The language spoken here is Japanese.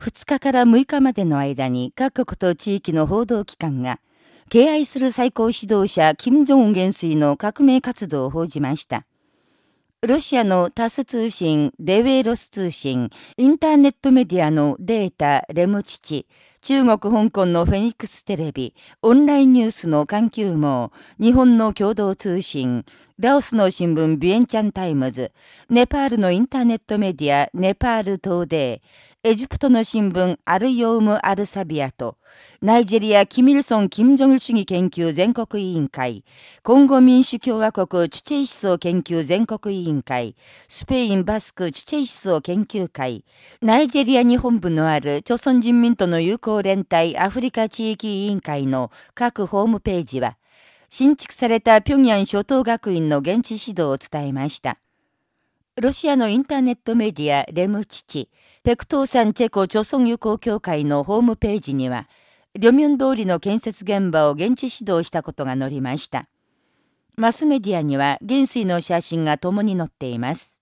2日から6日までの間に各国と地域の報道機関が、敬愛する最高指導者、金正恩元帥の革命活動を報じました。ロシアのタス通信、デウェーロス通信、インターネットメディアのデータ、レムチチ、中国香港のフェニックステレビ、オンラインニュースの環球網、日本の共同通信、ラオスの新聞ビエンチャンタイムズ、ネパールのインターネットメディア、ネパール東デー、エジプトの新聞アルヨウム・アルサビアと、ナイジェリア・キミルソン・キム・ジョン主義研究全国委員会、コンゴ民主共和国チュチェイ思想研究全国委員会、スペイン・バスクチュチェイ思想研究会、ナイジェリアに本部のある朝鮮人民との友好連帯アフリカ地域委員会の各ホームページは、新築された平壌初等学院の現地指導を伝えました。ロシアのインターネットメディアレムチチ、ペクトーサンチェコ朝鮮友好協会のホームページには、リョミョン通りの建設現場を現地指導したことが載りました。マスメディアには元帥の写真が共に載っています。